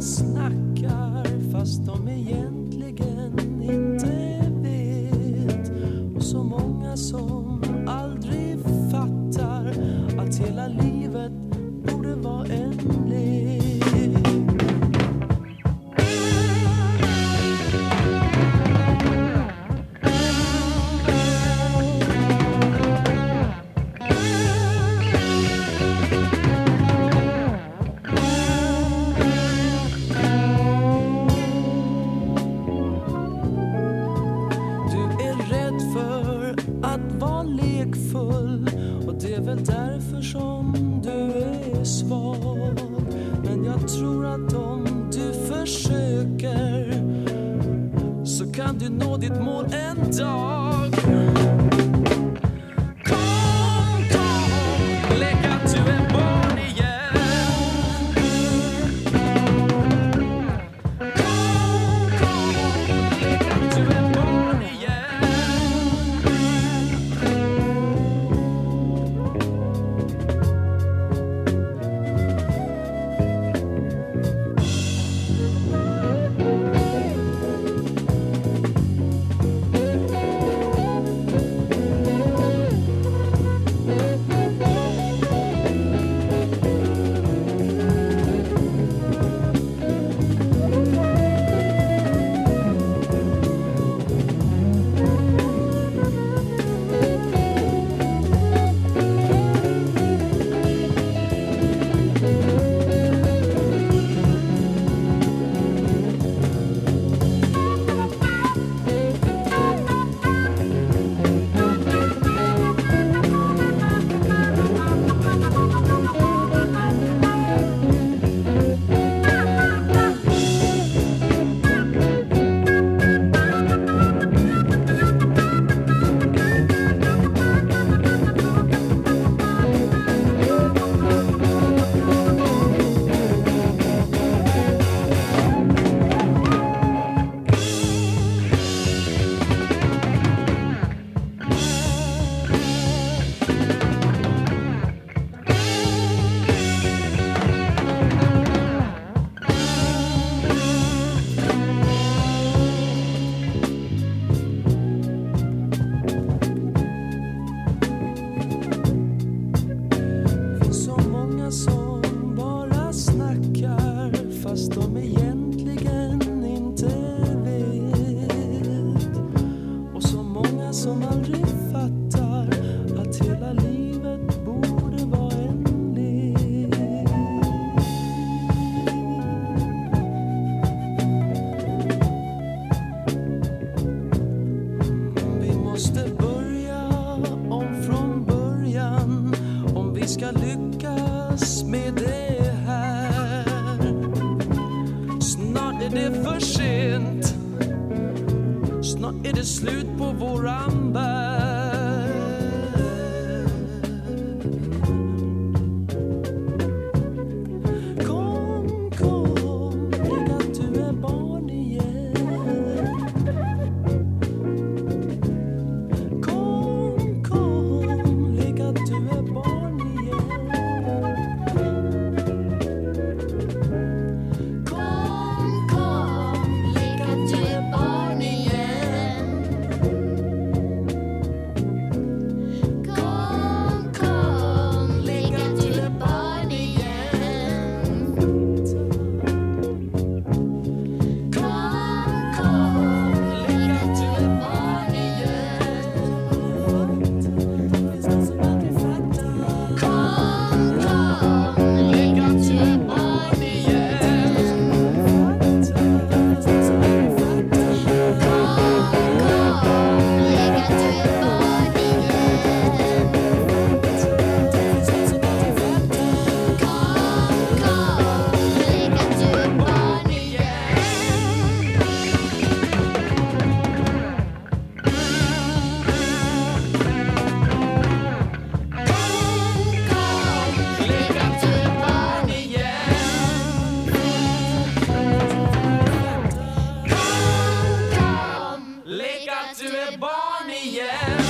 snackar fast de egentligen inte vet. Och så många som aldrig fattar att hela livet borde vara en därför som du är svag. Men jag tror att om du försöker så kan du nå ditt mål en dag. Som aldrig fattar att hela livet borde vara en lek. Vi måste börja om från början om vi ska lyckas med det Snart är det slut på våran värld. yeah.